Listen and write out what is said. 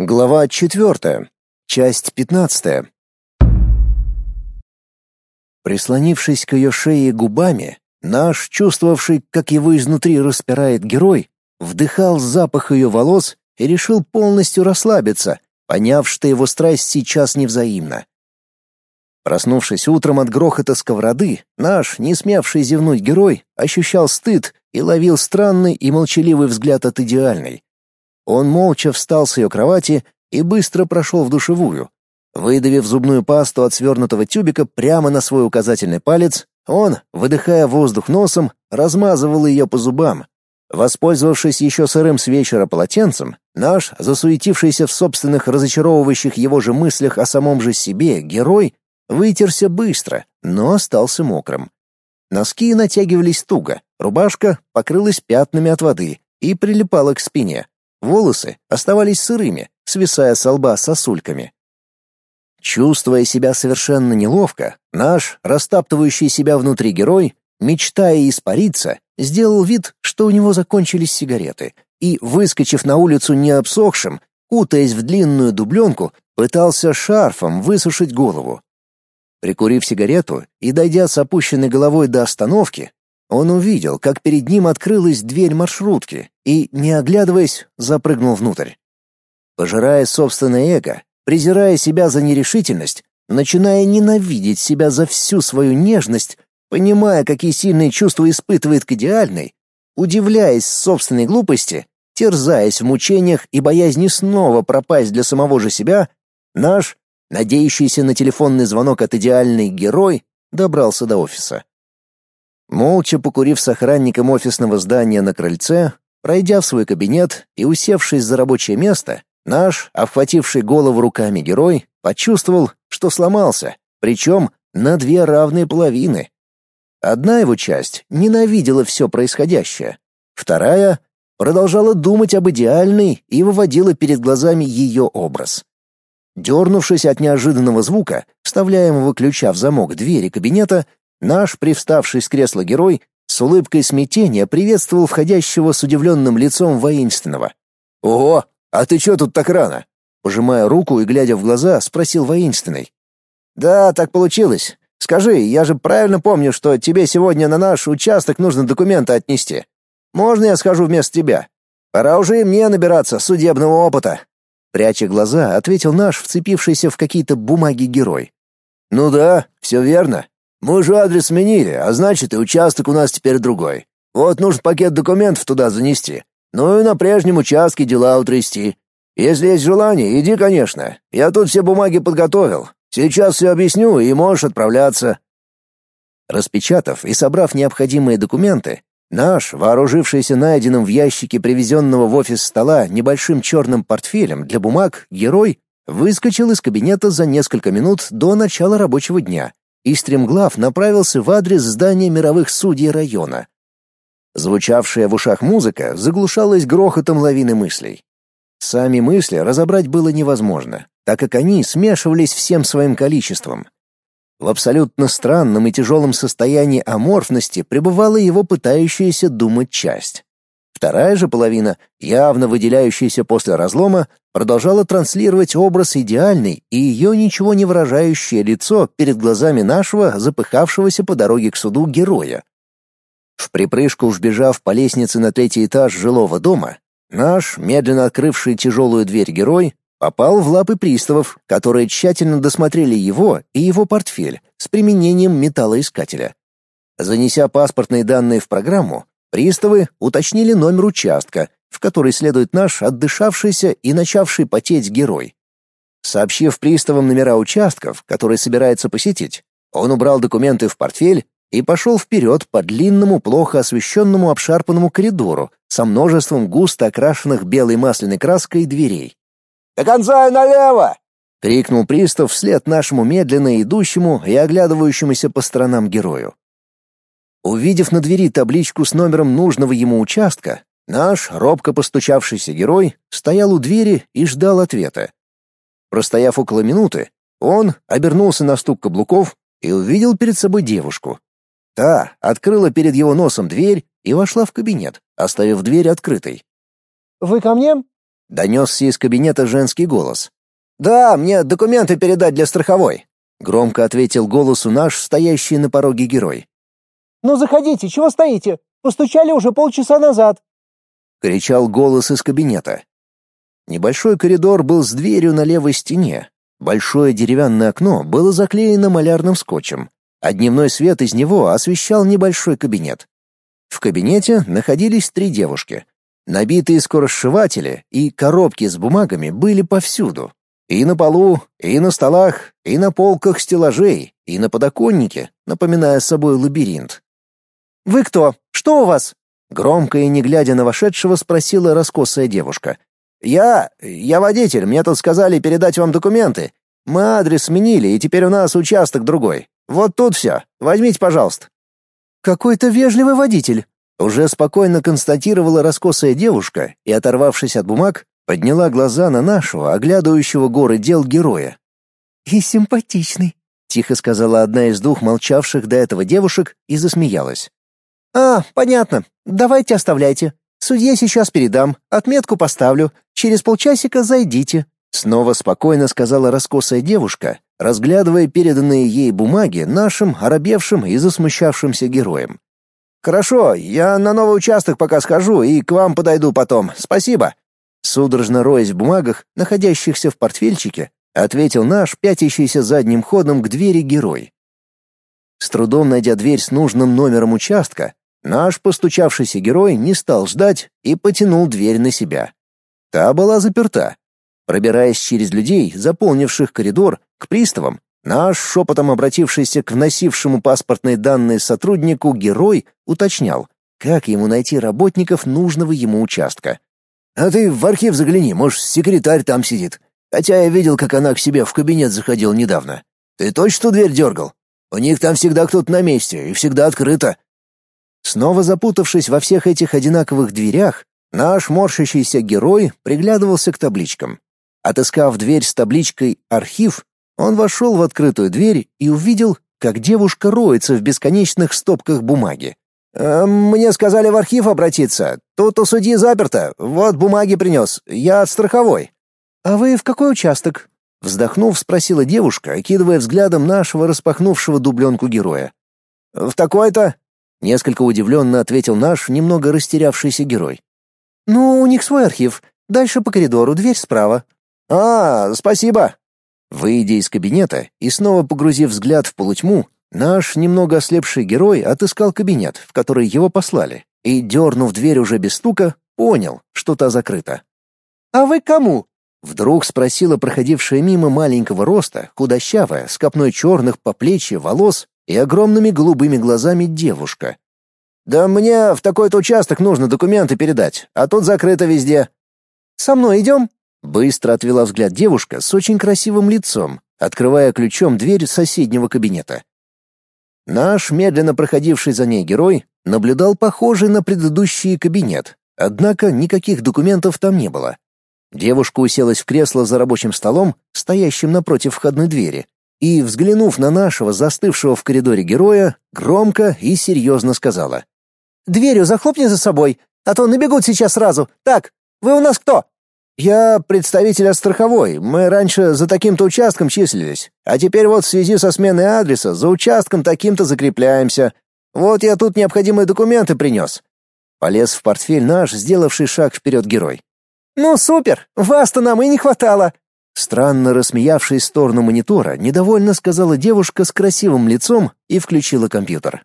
Глава четвертая. Часть пятнадцатая. Прислонившись к ее шее губами, наш, чувствовавший, как его изнутри распирает герой, вдыхал запах ее волос и решил полностью расслабиться, поняв, что его страсть сейчас невзаимна. Проснувшись утром от грохота сковороды, наш, не смевший зевнуть герой, ощущал стыд и ловил странный и молчаливый взгляд от идеальной, он молча встал с ее кровати и быстро прошел в душевую. Выдавив зубную пасту от свернутого тюбика прямо на свой указательный палец, он, выдыхая воздух носом, размазывал ее по зубам. Воспользовавшись еще сырым с вечера полотенцем, наш, засуетившийся в собственных разочаровывающих его же мыслях о самом же себе, герой, вытерся быстро, но остался мокрым. Носки натягивались туго, рубашка покрылась пятнами от воды и прилипала к спине. Волосы оставались сырыми, свисая с лба сосульками. Чувствуя себя совершенно неловко, наш, растаптывающий себя внутри герой, мечтая испариться, сделал вид, что у него закончились сигареты, и, выскочив на улицу не обсохшим, кутаясь в длинную дубленку, пытался шарфом высушить голову. Прикурив сигарету и дойдя с опущенной головой до остановки, он увидел, как перед ним открылась дверь маршрутки и, не оглядываясь, запрыгнул внутрь. Пожирая собственное эго, презирая себя за нерешительность, начиная ненавидеть себя за всю свою нежность, понимая, какие сильные чувства испытывает к идеальной, удивляясь собственной глупости, терзаясь в мучениях и боязни снова пропасть для самого же себя, наш, надеющийся на телефонный звонок от идеальной герой, добрался до офиса. Молча покурив с охранником офисного здания на крыльце, пройдя в свой кабинет и усевшись за рабочее место, наш, обхвативший голову руками герой, почувствовал, что сломался, причем на две равные половины. Одна его часть ненавидела все происходящее, вторая продолжала думать об идеальной и выводила перед глазами ее образ. Дернувшись от неожиданного звука, вставляемого ключа в замок двери кабинета, Наш привставший с кресла герой с улыбкой смятения приветствовал входящего с удивленным лицом воинственного. «Ого, а ты чё тут так рано?» Пожимая руку и глядя в глаза, спросил воинственный. «Да, так получилось. Скажи, я же правильно помню, что тебе сегодня на наш участок нужно документы отнести. Можно я схожу вместо тебя? Пора уже и мне набираться судебного опыта». Пряча глаза, ответил наш вцепившийся в какие-то бумаги герой. «Ну да, все верно. Мы же адрес сменили, а значит, и участок у нас теперь другой. Вот нужен пакет документов туда занести. Ну и на прежнем участке дела утрясти. Если есть желание, иди, конечно. Я тут все бумаги подготовил. Сейчас все объясню, и можешь отправляться». Распечатав и собрав необходимые документы, наш, вооружившийся найденным в ящике привезенного в офис стола небольшим черным портфелем для бумаг, герой выскочил из кабинета за несколько минут до начала рабочего дня и стремглав направился в адрес здания мировых судей района. Звучавшая в ушах музыка заглушалась грохотом лавины мыслей. Сами мысли разобрать было невозможно, так как они смешивались всем своим количеством. В абсолютно странном и тяжелом состоянии аморфности пребывала его пытающаяся думать часть. Вторая же половина, явно выделяющаяся после разлома, продолжала транслировать образ идеальный и ее ничего не выражающее лицо перед глазами нашего, запыхавшегося по дороге к суду героя. В припрыжку вбежав по лестнице на третий этаж жилого дома, наш, медленно открывший тяжелую дверь герой, попал в лапы приставов, которые тщательно досмотрели его и его портфель с применением металлоискателя. Занеся паспортные данные в программу, Приставы уточнили номер участка, в который следует наш отдышавшийся и начавший потеть герой. Сообщив приставам номера участков, которые собирается посетить, он убрал документы в портфель и пошел вперед по длинному, плохо освещенному обшарпанному коридору со множеством густо окрашенных белой масляной краской дверей. «До конца налево!» — крикнул пристав вслед нашему медленно идущему и оглядывающемуся по сторонам герою. Увидев на двери табличку с номером нужного ему участка, наш, робко постучавшийся герой, стоял у двери и ждал ответа. Простояв около минуты, он обернулся на стук каблуков и увидел перед собой девушку. Та открыла перед его носом дверь и вошла в кабинет, оставив дверь открытой. «Вы ко мне?» — донесся из кабинета женский голос. «Да, мне документы передать для страховой», — громко ответил голосу наш стоящий на пороге герой. «Ну заходите, чего стоите? Постучали уже полчаса назад!» — кричал голос из кабинета. Небольшой коридор был с дверью на левой стене. Большое деревянное окно было заклеено малярным скотчем, а дневной свет из него освещал небольшой кабинет. В кабинете находились три девушки. Набитые скоросшиватели и коробки с бумагами были повсюду. И на полу, и на столах, и на полках стеллажей, и на подоконнике, напоминая собой лабиринт. «Вы кто? Что у вас?» Громко и не глядя на вошедшего спросила раскосая девушка. «Я... я водитель, мне тут сказали передать вам документы. Мы адрес сменили, и теперь у нас участок другой. Вот тут все. Возьмите, пожалуйста». «Какой-то вежливый водитель», — уже спокойно констатировала раскосая девушка и, оторвавшись от бумаг, подняла глаза на нашего, оглядывающего горы дел героя. «И симпатичный», — тихо сказала одна из двух молчавших до этого девушек и засмеялась. «А, понятно. Давайте оставляйте. Судье сейчас передам, отметку поставлю. Через полчасика зайдите». Снова спокойно сказала раскосая девушка, разглядывая переданные ей бумаги нашим оробевшим и засмущавшимся героям. «Хорошо, я на новый участок пока схожу и к вам подойду потом. Спасибо». Судорожно роясь в бумагах, находящихся в портфельчике, ответил наш пятящийся задним ходом к двери герой. С трудом найдя дверь с нужным номером участка, Наш постучавшийся герой не стал ждать и потянул дверь на себя. Та была заперта. Пробираясь через людей, заполнивших коридор, к приставам, наш шепотом обратившийся к вносившему паспортные данные сотруднику герой уточнял, как ему найти работников нужного ему участка. «А ты в архив загляни, может, секретарь там сидит. Хотя я видел, как она к себе в кабинет заходила недавно. Ты точно дверь дергал? У них там всегда кто-то на месте и всегда открыто. Снова запутавшись во всех этих одинаковых дверях, наш морщащийся герой приглядывался к табличкам. Отыскав дверь с табличкой «Архив», он вошел в открытую дверь и увидел, как девушка роется в бесконечных стопках бумаги. «Э, «Мне сказали в архив обратиться. Тут у судьи заперто. Вот бумаги принес. Я от страховой». «А вы в какой участок?» Вздохнув, спросила девушка, окидывая взглядом нашего распахнувшего дубленку героя. «В такой-то?» Несколько удивленно ответил наш немного растерявшийся герой. «Ну, у них свой архив. Дальше по коридору, дверь справа». «А, спасибо». Выйдя из кабинета и снова погрузив взгляд в полутьму, наш немного ослепший герой отыскал кабинет, в который его послали, и, дернув дверь уже без стука, понял, что та закрыта. «А вы кому?» Вдруг спросила проходившая мимо маленького роста, худощавая, с копной черных по плечи волос и огромными голубыми глазами девушка. «Да мне в такой-то участок нужно документы передать, а тут закрыто везде». «Со мной идем?» Быстро отвела взгляд девушка с очень красивым лицом, открывая ключом дверь соседнего кабинета. Наш, медленно проходивший за ней герой, наблюдал похожий на предыдущий кабинет, однако никаких документов там не было. Девушка уселась в кресло за рабочим столом, стоящим напротив входной двери, и, взглянув на нашего застывшего в коридоре героя, громко и серьезно сказала. «Дверью захлопни за собой, а то набегут сейчас сразу. Так, вы у нас кто?» «Я представитель от страховой. Мы раньше за таким-то участком числились, а теперь вот в связи со сменой адреса за участком таким-то закрепляемся. Вот я тут необходимые документы принес». Полез в портфель наш, сделавший шаг вперед герой. «Ну супер! Вас-то нам и не хватало!» Странно рассмеявшись в сторону монитора, недовольно сказала девушка с красивым лицом и включила компьютер.